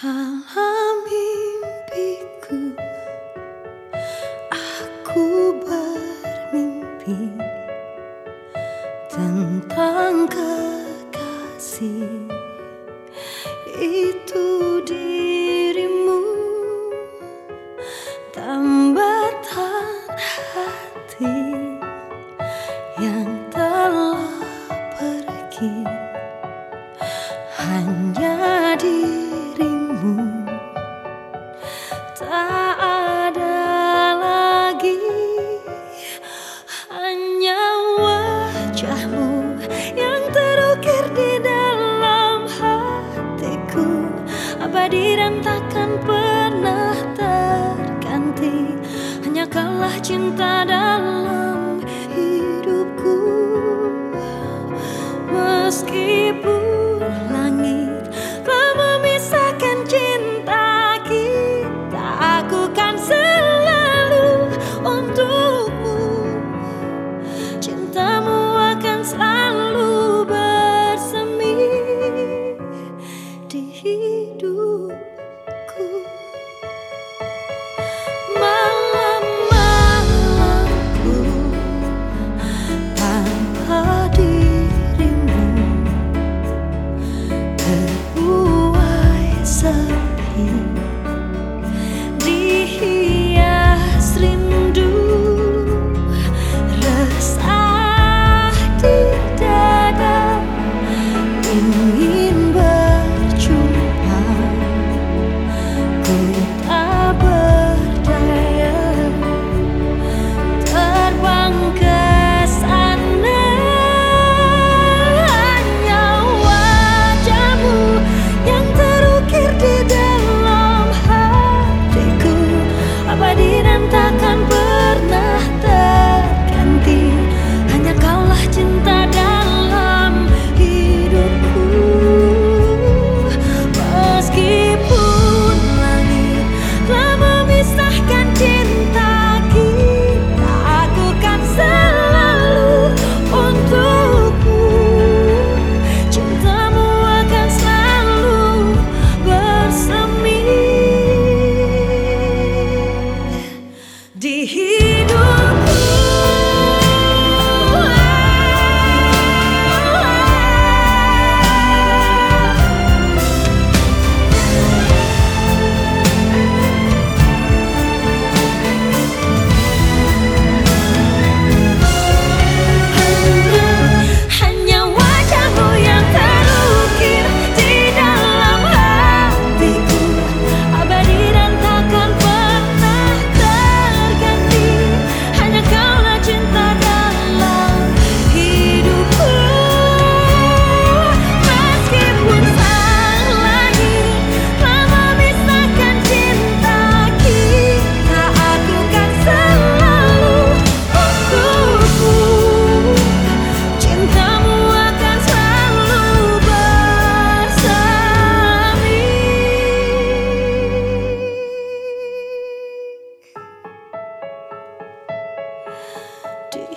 Dalam Aku bermimpi Tentang kekasih Itu dirimu. Tambatan hati Yang telah pergi. Hanya di cinta dalam hidupku. Meskipun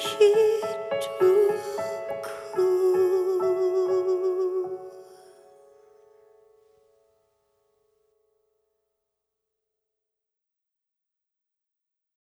一